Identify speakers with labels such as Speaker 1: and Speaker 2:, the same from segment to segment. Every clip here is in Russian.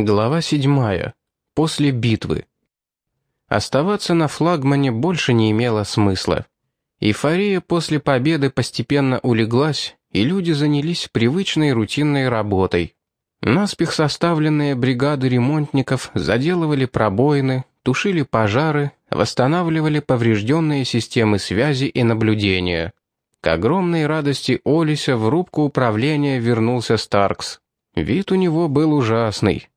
Speaker 1: Глава седьмая. После битвы. Оставаться на флагмане больше не имело смысла. Эйфория после победы постепенно улеглась, и люди занялись привычной рутинной работой. Наспех составленные бригады ремонтников заделывали пробоины, тушили пожары, восстанавливали поврежденные системы связи и наблюдения. К огромной радости Олися в рубку управления вернулся Старкс. Вид у него был ужасный.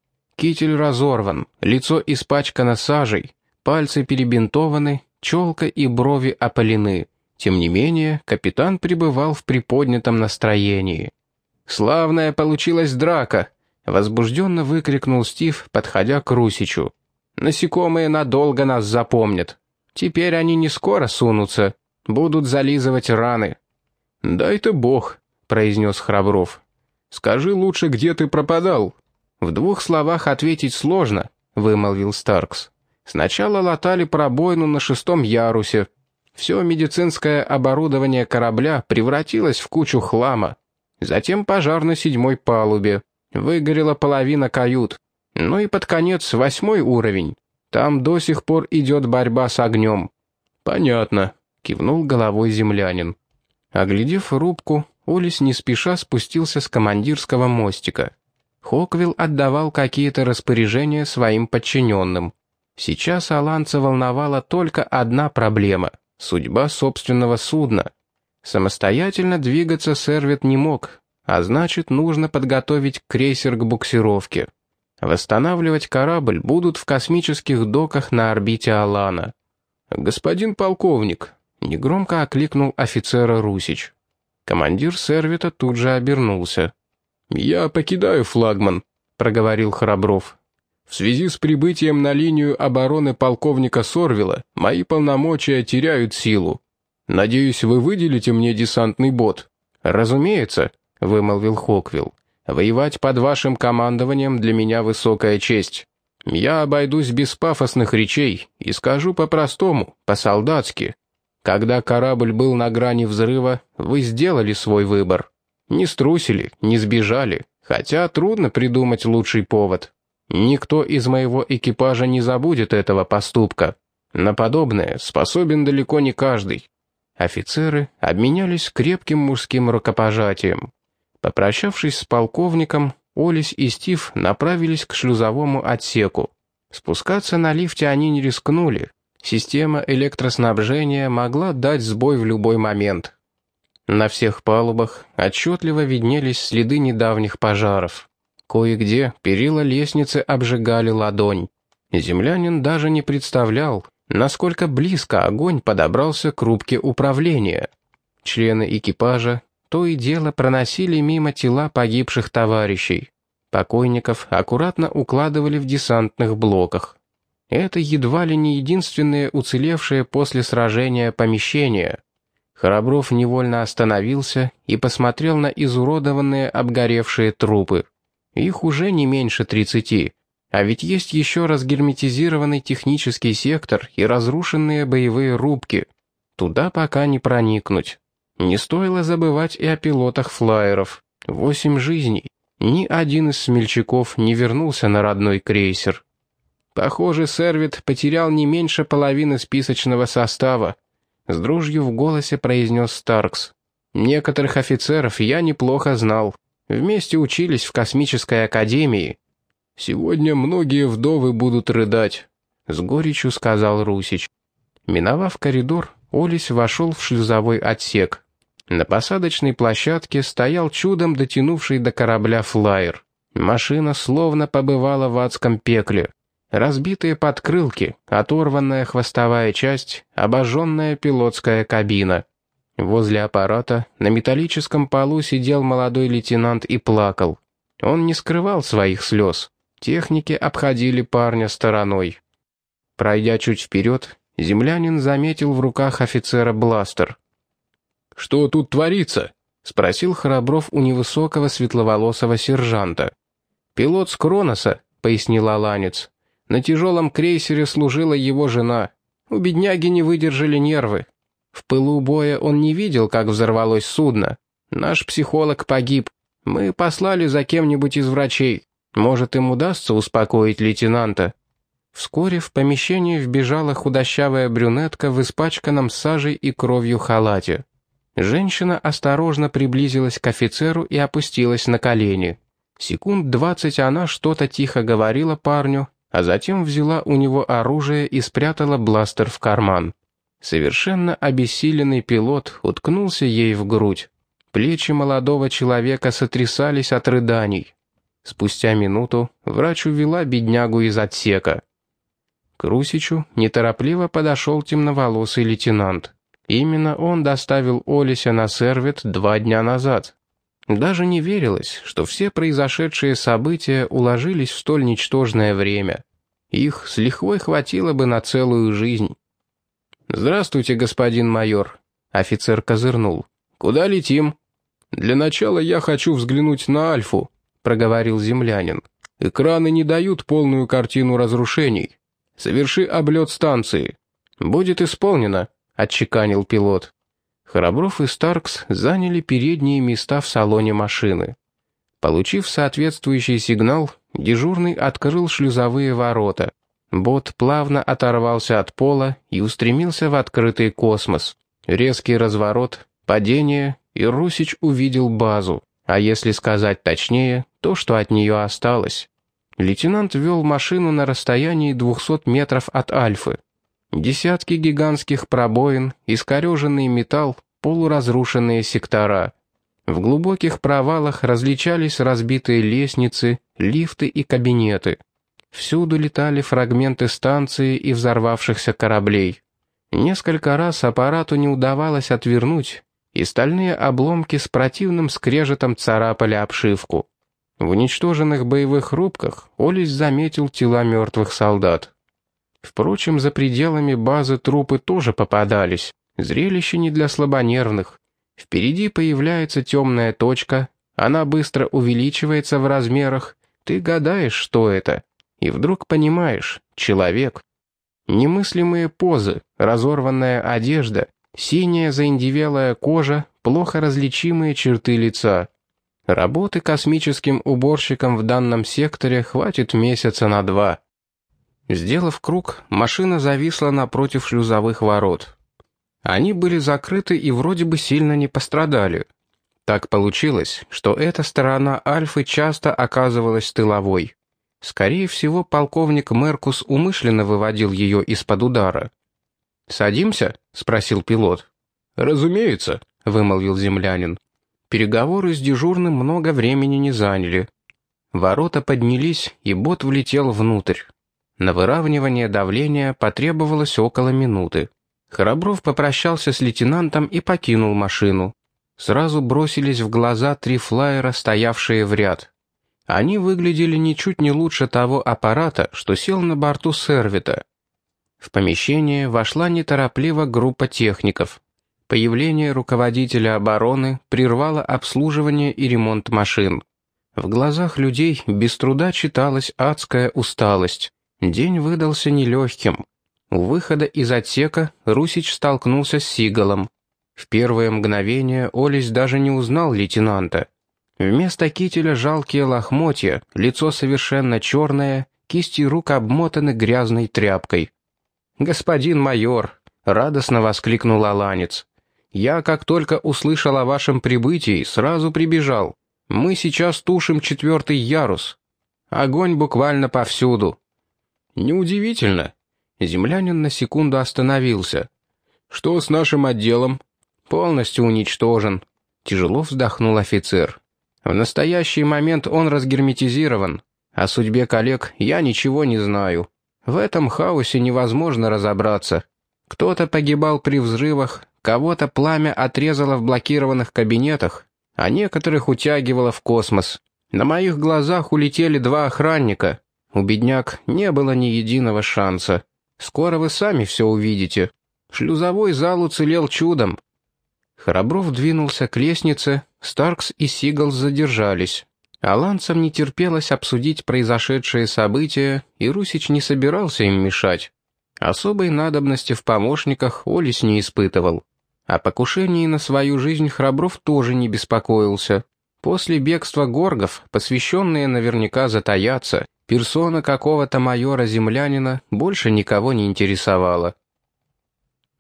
Speaker 1: Китель разорван, лицо испачкано сажей, пальцы перебинтованы, челка и брови опалены. Тем не менее, капитан пребывал в приподнятом настроении. «Славная получилась драка!» — возбужденно выкрикнул Стив, подходя к Русичу. «Насекомые надолго нас запомнят. Теперь они не скоро сунутся, будут зализывать раны». «Дай-то бог», — произнес Храбров. «Скажи лучше, где ты пропадал?» «В двух словах ответить сложно», — вымолвил Старкс. «Сначала латали пробоину на шестом ярусе. Все медицинское оборудование корабля превратилось в кучу хлама. Затем пожар на седьмой палубе. Выгорела половина кают. Ну и под конец восьмой уровень. Там до сих пор идет борьба с огнем». «Понятно», — кивнул головой землянин. Оглядев рубку, Олис не спеша спустился с командирского мостика. Хоквилл отдавал какие-то распоряжения своим подчиненным. Сейчас Аланца волновала только одна проблема — судьба собственного судна. Самостоятельно двигаться Сервит не мог, а значит, нужно подготовить крейсер к буксировке. Восстанавливать корабль будут в космических доках на орбите Алана. «Господин полковник», — негромко окликнул офицера Русич. Командир Сервита тут же обернулся. «Я покидаю флагман», — проговорил Храбров. «В связи с прибытием на линию обороны полковника Сорвила мои полномочия теряют силу. Надеюсь, вы выделите мне десантный бот». «Разумеется», — вымолвил Хоквилл. «Воевать под вашим командованием для меня высокая честь. Я обойдусь без пафосных речей и скажу по-простому, по-солдатски. Когда корабль был на грани взрыва, вы сделали свой выбор. Не струсили, не сбежали, хотя трудно придумать лучший повод. Никто из моего экипажа не забудет этого поступка. На подобное способен далеко не каждый. Офицеры обменялись крепким мужским рукопожатием. Попрощавшись с полковником, Олесь и Стив направились к шлюзовому отсеку. Спускаться на лифте они не рискнули. Система электроснабжения могла дать сбой в любой момент. На всех палубах отчетливо виднелись следы недавних пожаров. Кое-где перила лестницы обжигали ладонь. Землянин даже не представлял, насколько близко огонь подобрался к рубке управления. Члены экипажа то и дело проносили мимо тела погибших товарищей. Покойников аккуратно укладывали в десантных блоках. Это едва ли не единственное уцелевшее после сражения помещение — Храбров невольно остановился и посмотрел на изуродованные обгоревшие трупы. Их уже не меньше тридцати. А ведь есть еще разгерметизированный технический сектор и разрушенные боевые рубки. Туда пока не проникнуть. Не стоило забывать и о пилотах флайеров. Восемь жизней. Ни один из смельчаков не вернулся на родной крейсер. Похоже, Сервит потерял не меньше половины списочного состава, с дружью в голосе произнес Старкс. «Некоторых офицеров я неплохо знал. Вместе учились в космической академии. Сегодня многие вдовы будут рыдать», — с горечью сказал Русич. Миновав коридор, Олесь вошел в шлюзовой отсек. На посадочной площадке стоял чудом дотянувший до корабля флайер. Машина словно побывала в адском пекле. Разбитые подкрылки, оторванная хвостовая часть, обожженная пилотская кабина. Возле аппарата на металлическом полу сидел молодой лейтенант и плакал. Он не скрывал своих слез. Техники обходили парня стороной. Пройдя чуть вперед, землянин заметил в руках офицера бластер. «Что тут творится?» — спросил Храбров у невысокого светловолосого сержанта. «Пилот с Кроноса», — пояснил Аланец. На тяжелом крейсере служила его жена. У бедняги не выдержали нервы. В пылу боя он не видел, как взорвалось судно. Наш психолог погиб. Мы послали за кем-нибудь из врачей. Может, им удастся успокоить лейтенанта?» Вскоре в помещение вбежала худощавая брюнетка в испачканном сажей и кровью халате. Женщина осторожно приблизилась к офицеру и опустилась на колени. Секунд двадцать она что-то тихо говорила парню, а затем взяла у него оружие и спрятала бластер в карман. Совершенно обессиленный пилот уткнулся ей в грудь. Плечи молодого человека сотрясались от рыданий. Спустя минуту врач увела беднягу из отсека. К Русичу неторопливо подошел темноволосый лейтенант. Именно он доставил Олеся на сервит два дня назад. Даже не верилось, что все произошедшие события уложились в столь ничтожное время. Их с лихвой хватило бы на целую жизнь. «Здравствуйте, господин майор», — офицер козырнул. «Куда летим?» «Для начала я хочу взглянуть на Альфу», — проговорил землянин. «Экраны не дают полную картину разрушений. Соверши облет станции». «Будет исполнено», — отчеканил пилот. Храбров и Старкс заняли передние места в салоне машины. Получив соответствующий сигнал, дежурный открыл шлюзовые ворота. Бот плавно оторвался от пола и устремился в открытый космос. Резкий разворот, падение, и Русич увидел базу, а если сказать точнее, то, что от нее осталось. Лейтенант вел машину на расстоянии 200 метров от Альфы. Десятки гигантских пробоин, искореженный металл, полуразрушенные сектора. В глубоких провалах различались разбитые лестницы, лифты и кабинеты. Всюду летали фрагменты станции и взорвавшихся кораблей. Несколько раз аппарату не удавалось отвернуть, и стальные обломки с противным скрежетом царапали обшивку. В уничтоженных боевых рубках Олесь заметил тела мертвых солдат. Впрочем, за пределами базы трупы тоже попадались. Зрелище не для слабонервных. Впереди появляется темная точка, она быстро увеличивается в размерах, ты гадаешь, что это, и вдруг понимаешь — человек. Немыслимые позы, разорванная одежда, синяя заиндевелая кожа, плохо различимые черты лица. Работы космическим уборщиком в данном секторе хватит месяца на два. Сделав круг, машина зависла напротив шлюзовых ворот. Они были закрыты и вроде бы сильно не пострадали. Так получилось, что эта сторона Альфы часто оказывалась тыловой. Скорее всего, полковник Меркус умышленно выводил ее из-под удара. «Садимся?» — спросил пилот. «Разумеется», — вымолвил землянин. Переговоры с дежурным много времени не заняли. Ворота поднялись, и бот влетел внутрь. На выравнивание давления потребовалось около минуты. Храбров попрощался с лейтенантом и покинул машину. Сразу бросились в глаза три флайера, стоявшие в ряд. Они выглядели ничуть не лучше того аппарата, что сел на борту сервита. В помещение вошла неторопливо группа техников. Появление руководителя обороны прервало обслуживание и ремонт машин. В глазах людей без труда читалась адская усталость. День выдался нелегким. У выхода из отсека Русич столкнулся с Сигалом. В первое мгновение Олесь даже не узнал лейтенанта. Вместо кителя жалкие лохмотья, лицо совершенно черное, кисти рук обмотаны грязной тряпкой. «Господин майор!» — радостно воскликнул Аланец. «Я, как только услышал о вашем прибытии, сразу прибежал. Мы сейчас тушим четвертый ярус. Огонь буквально повсюду». «Неудивительно», Землянин на секунду остановился. «Что с нашим отделом?» «Полностью уничтожен», — тяжело вздохнул офицер. «В настоящий момент он разгерметизирован. О судьбе коллег я ничего не знаю. В этом хаосе невозможно разобраться. Кто-то погибал при взрывах, кого-то пламя отрезало в блокированных кабинетах, а некоторых утягивало в космос. На моих глазах улетели два охранника. У бедняк не было ни единого шанса. Скоро вы сами все увидите. Шлюзовой зал уцелел чудом». Храбров двинулся к лестнице, Старкс и Сигал задержались. Аланцам не терпелось обсудить произошедшие события, и Русич не собирался им мешать. Особой надобности в помощниках Олесь не испытывал. О покушении на свою жизнь Храбров тоже не беспокоился. После бегства горгов посвященные наверняка затаятся, персона какого-то майора-землянина больше никого не интересовала.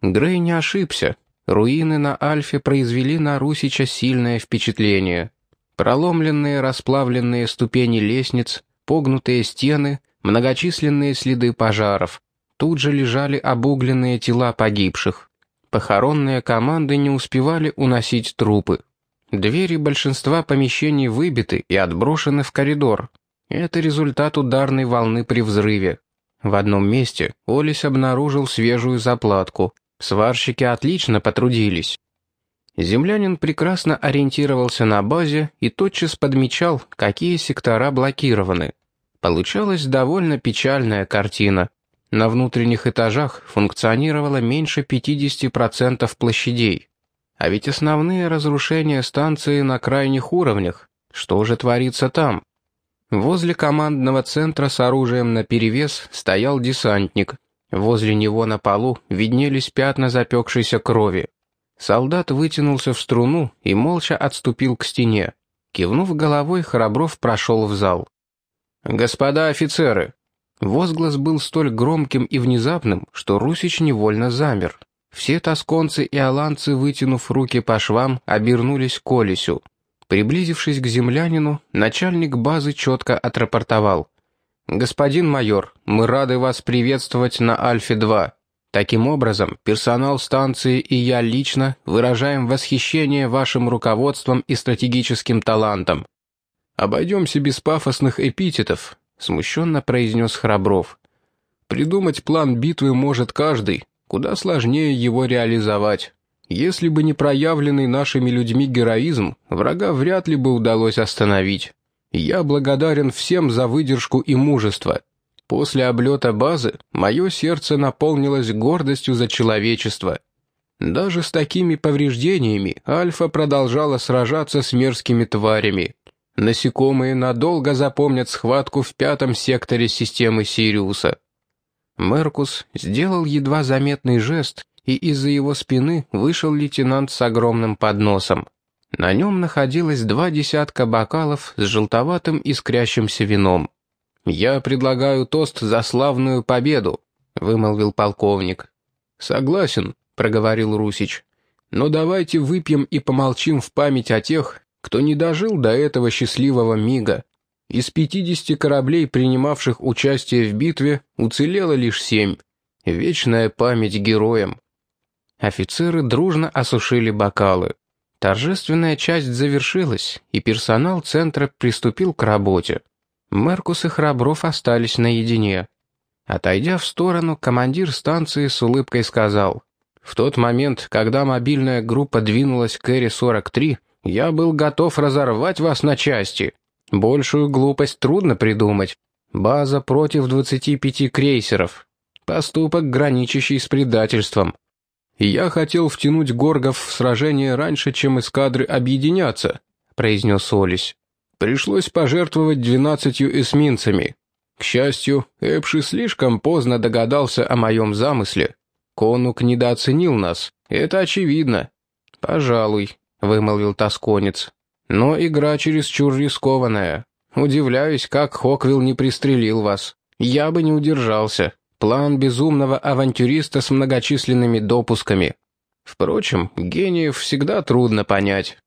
Speaker 1: Грей не ошибся. Руины на Альфе произвели на Русича сильное впечатление. Проломленные расплавленные ступени лестниц, погнутые стены, многочисленные следы пожаров. Тут же лежали обугленные тела погибших. Похоронные команды не успевали уносить трупы. Двери большинства помещений выбиты и отброшены в коридор. Это результат ударной волны при взрыве. В одном месте Олесь обнаружил свежую заплатку. Сварщики отлично потрудились. Землянин прекрасно ориентировался на базе и тотчас подмечал, какие сектора блокированы. Получалась довольно печальная картина. На внутренних этажах функционировало меньше 50% площадей. А ведь основные разрушения станции на крайних уровнях. Что же творится там? Возле командного центра с оружием наперевес стоял десантник. Возле него на полу виднелись пятна запекшейся крови. Солдат вытянулся в струну и молча отступил к стене. Кивнув головой, Храбров прошел в зал. «Господа офицеры!» Возглас был столь громким и внезапным, что Русич невольно замер. Все тосконцы и аланцы, вытянув руки по швам, обернулись к Олесю. Приблизившись к землянину, начальник базы четко отрапортовал. «Господин майор, мы рады вас приветствовать на Альфе-2. Таким образом, персонал станции и я лично выражаем восхищение вашим руководством и стратегическим талантом. Обойдемся без пафосных эпитетов», — смущенно произнес Храбров. «Придумать план битвы может каждый, Куда сложнее его реализовать. Если бы не проявленный нашими людьми героизм, врага вряд ли бы удалось остановить. Я благодарен всем за выдержку и мужество. После облета базы мое сердце наполнилось гордостью за человечество. Даже с такими повреждениями Альфа продолжала сражаться с мерзкими тварями. Насекомые надолго запомнят схватку в пятом секторе системы Сириуса. Меркус сделал едва заметный жест, и из-за его спины вышел лейтенант с огромным подносом. На нем находилось два десятка бокалов с желтоватым искрящимся вином. «Я предлагаю тост за славную победу», — вымолвил полковник. «Согласен», — проговорил Русич. «Но давайте выпьем и помолчим в память о тех, кто не дожил до этого счастливого мига. Из 50 кораблей, принимавших участие в битве, уцелело лишь семь. Вечная память героям. Офицеры дружно осушили бокалы. Торжественная часть завершилась, и персонал центра приступил к работе. Меркус и Храбров остались наедине. Отойдя в сторону, командир станции с улыбкой сказал, «В тот момент, когда мобильная группа двинулась к Эре-43, я был готов разорвать вас на части». Большую глупость трудно придумать. База против 25 крейсеров. Поступок, граничащий с предательством. «Я хотел втянуть горгов в сражение раньше, чем эскадры объединятся», — произнес Олесь. «Пришлось пожертвовать двенадцатью эсминцами. К счастью, Эпши слишком поздно догадался о моем замысле. Конук недооценил нас, это очевидно». «Пожалуй», — вымолвил тосконец. Но игра чересчур рискованная. Удивляюсь, как Хоквилл не пристрелил вас. Я бы не удержался. План безумного авантюриста с многочисленными допусками. Впрочем, гениев всегда трудно понять.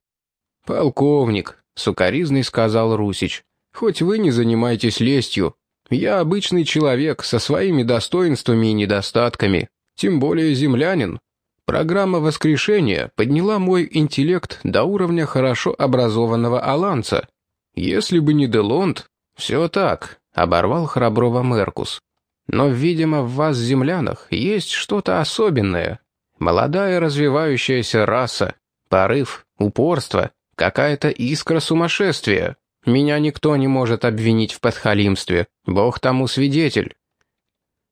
Speaker 1: «Полковник», — сукоризный сказал Русич, — «хоть вы не занимаетесь лестью. Я обычный человек со своими достоинствами и недостатками, тем более землянин. Программа воскрешения подняла мой интеллект до уровня хорошо образованного аланца. Если бы не Делонд... Все так, оборвал храброго Меркус. Но, видимо, в вас, землянах, есть что-то особенное. Молодая развивающаяся раса, порыв, упорство, какая-то искра сумасшествия. Меня никто не может обвинить в подхалимстве. Бог тому свидетель.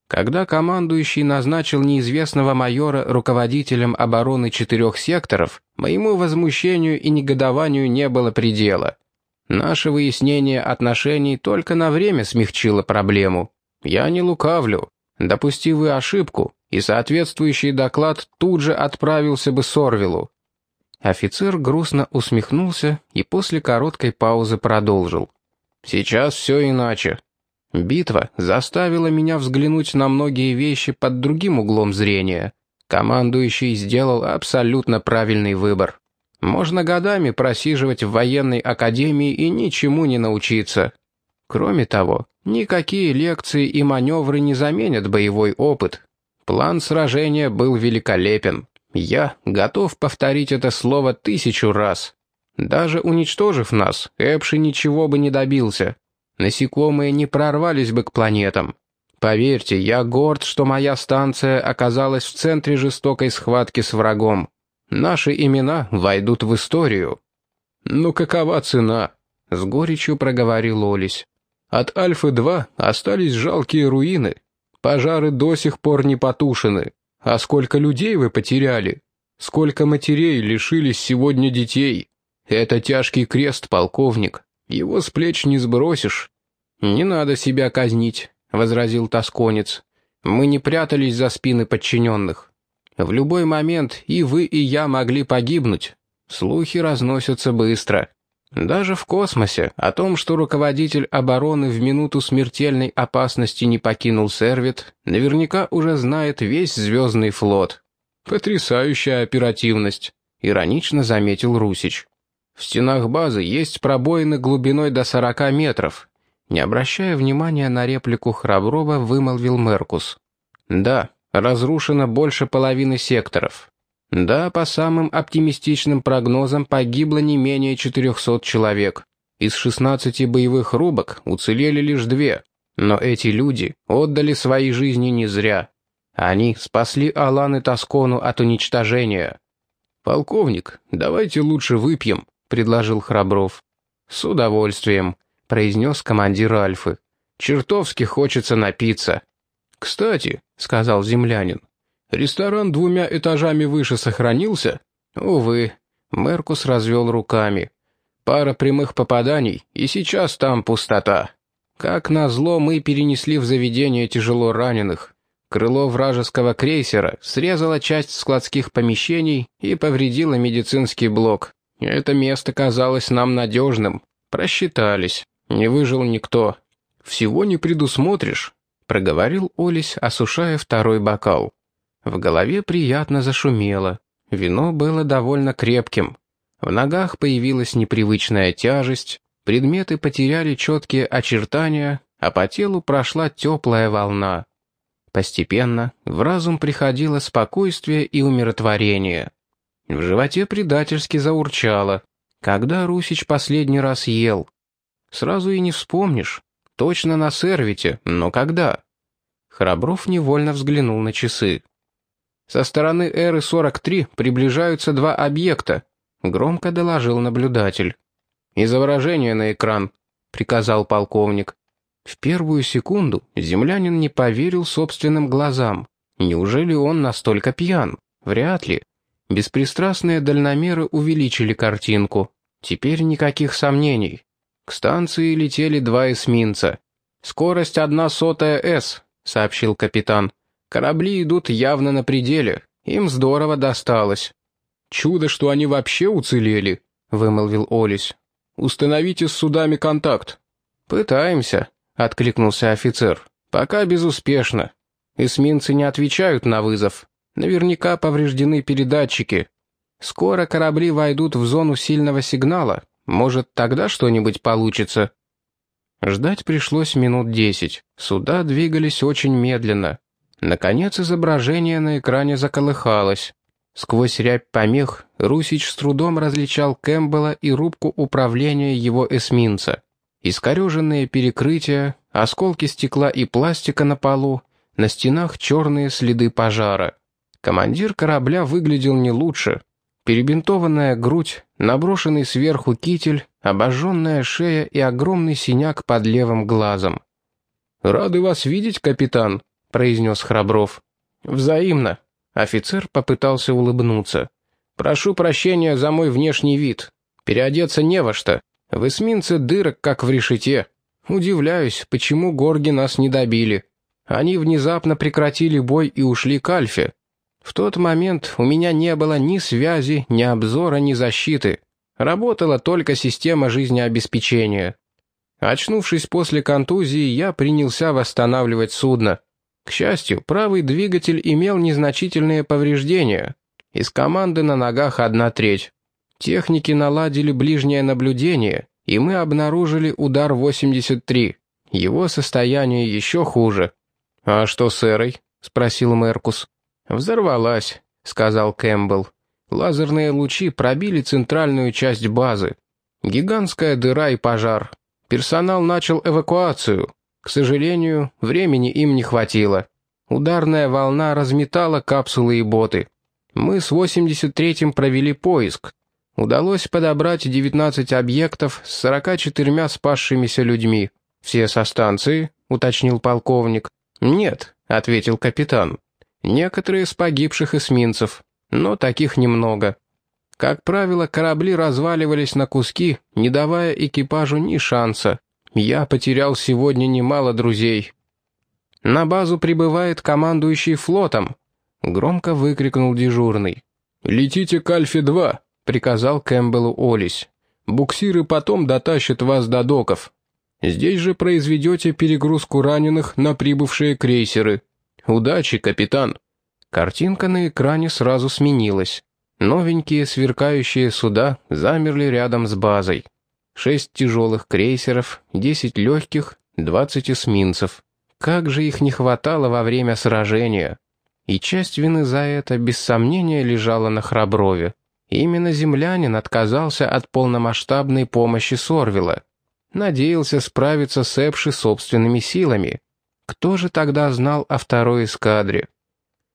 Speaker 1: Когда командующий назначил неизвестного майора руководителем обороны четырех секторов, моему возмущению и негодованию не было предела. Наше выяснение отношений только на время смягчило проблему. Я не лукавлю. Допусти вы ошибку, и соответствующий доклад тут же отправился бы Сорвилу. Офицер грустно усмехнулся и после короткой паузы продолжил. «Сейчас все иначе. Битва заставила меня взглянуть на многие вещи под другим углом зрения. Командующий сделал абсолютно правильный выбор. Можно годами просиживать в военной академии и ничему не научиться. Кроме того, никакие лекции и маневры не заменят боевой опыт. План сражения был великолепен. Я готов повторить это слово тысячу раз. Даже уничтожив нас, Эпши ничего бы не добился. Насекомые не прорвались бы к планетам. Поверьте, я горд, что моя станция оказалась в центре жестокой схватки с врагом. Наши имена войдут в историю. «Ну какова цена?» — с горечью проговорил Олесь. «От Альфы-2 остались жалкие руины. Пожары до сих пор не потушены. А сколько людей вы потеряли? Сколько матерей лишились сегодня детей? Это тяжкий крест, полковник. Его с плеч не сбросишь. Не надо себя казнить, возразил тосконец. Мы не прятались за спины подчиненных. В любой момент и вы, и я могли погибнуть. Слухи разносятся быстро. Даже в космосе о том, что руководитель обороны в минуту смертельной опасности не покинул Сервит, наверняка уже знает весь звездный флот. Потрясающая оперативность, иронично заметил Русич. В стенах базы есть пробоины глубиной до 40 метров. Не обращая внимания на реплику Храброва, вымолвил Меркус. Да, разрушено больше половины секторов. Да, по самым оптимистичным прогнозам погибло не менее 400 человек. Из 16 боевых рубок уцелели лишь две. Но эти люди отдали свои жизни не зря. Они спасли Алан и Тоскону от уничтожения. «Полковник, давайте лучше выпьем», — предложил Храбров. «С удовольствием», — произнес командир Альфы. «Чертовски хочется напиться». «Кстати», — сказал землянин, Ресторан двумя этажами выше сохранился? Увы, Меркус развел руками. Пара прямых попаданий, и сейчас там пустота. Как назло, мы перенесли в заведение тяжело раненых. Крыло вражеского крейсера срезало часть складских помещений и повредило медицинский блок. Это место казалось нам надежным. Просчитались. Не выжил никто. «Всего не предусмотришь», — проговорил Олесь, осушая второй бокал. В голове приятно зашумело. Вино было довольно крепким. В ногах появилась непривычная тяжесть, предметы потеряли четкие очертания, а по телу прошла теплая волна. Постепенно в разум приходило спокойствие и умиротворение. В животе предательски заурчало. Когда Русич последний раз ел? Сразу и не вспомнишь. Точно на сервите, но когда? Храбров невольно взглянул на часы. Со стороны Эры-43 приближаются два объекта», — громко доложил наблюдатель. «Изображение на экран», — приказал полковник. В первую секунду землянин не поверил собственным глазам. Неужели он настолько пьян? Вряд ли. Беспристрастные дальномеры увеличили картинку. Теперь никаких сомнений. К станции летели два эсминца. «Скорость одна сотая С», — сообщил капитан. Корабли идут явно на пределе. Им здорово досталось. «Чудо, что они вообще уцелели», — вымолвил Олесь. «Установите с судами контакт». «Пытаемся», — откликнулся офицер. «Пока безуспешно. Эсминцы не отвечают на вызов. Наверняка повреждены передатчики. Скоро корабли войдут в зону сильного сигнала. Может, тогда что-нибудь получится?» Ждать пришлось минут десять. Суда двигались очень медленно. Наконец изображение на экране заколыхалось. Сквозь рябь помех Русич с трудом различал Кэмпбелла и рубку управления его эсминца. Искореженные перекрытия, осколки стекла и пластика на полу, на стенах черные следы пожара. Командир корабля выглядел не лучше. Перебинтованная грудь, наброшенный сверху китель, обожженная шея и огромный синяк под левым глазом. «Рады вас видеть, капитан», произнес Храбров. «Взаимно». Офицер попытался улыбнуться. «Прошу прощения за мой внешний вид. Переодеться не во что. В эсминце дырок, как в решете. Удивляюсь, почему горги нас не добили. Они внезапно прекратили бой и ушли к Альфе. В тот момент у меня не было ни связи, ни обзора, ни защиты. Работала только система жизнеобеспечения. Очнувшись после контузии, я принялся восстанавливать судно. К счастью, правый двигатель имел незначительные повреждения. Из команды на ногах одна треть. Техники наладили ближнее наблюдение, и мы обнаружили удар 83. Его состояние еще хуже. «А что с Эрой?» — спросил Меркус. «Взорвалась», — сказал Кэмпбелл. «Лазерные лучи пробили центральную часть базы. Гигантская дыра и пожар. Персонал начал эвакуацию. К сожалению, времени им не хватило. Ударная волна разметала капсулы и боты. Мы с 83-м провели поиск. Удалось подобрать 19 объектов с 44 спасшимися людьми. «Все со станции?» — уточнил полковник. «Нет», — ответил капитан. Некоторые с погибших эсминцев, но таких немного. Как правило, корабли разваливались на куски, не давая экипажу ни шанса. Я потерял сегодня немало друзей. «На базу прибывает командующий флотом», — громко выкрикнул дежурный. «Летите к Альфе-2», — приказал Кэмпбеллу Олис. «Буксиры потом дотащат вас до доков. Здесь же произведете перегрузку раненых на прибывшие крейсеры». «Удачи, капитан!» Картинка на экране сразу сменилась. Новенькие сверкающие суда замерли рядом с базой. Шесть тяжелых крейсеров, десять легких, двадцать эсминцев. Как же их не хватало во время сражения. И часть вины за это, без сомнения, лежала на Храброве. Именно землянин отказался от полномасштабной помощи Сорвила. Надеялся справиться с Эпши собственными силами. Кто же тогда знал о второй эскадре?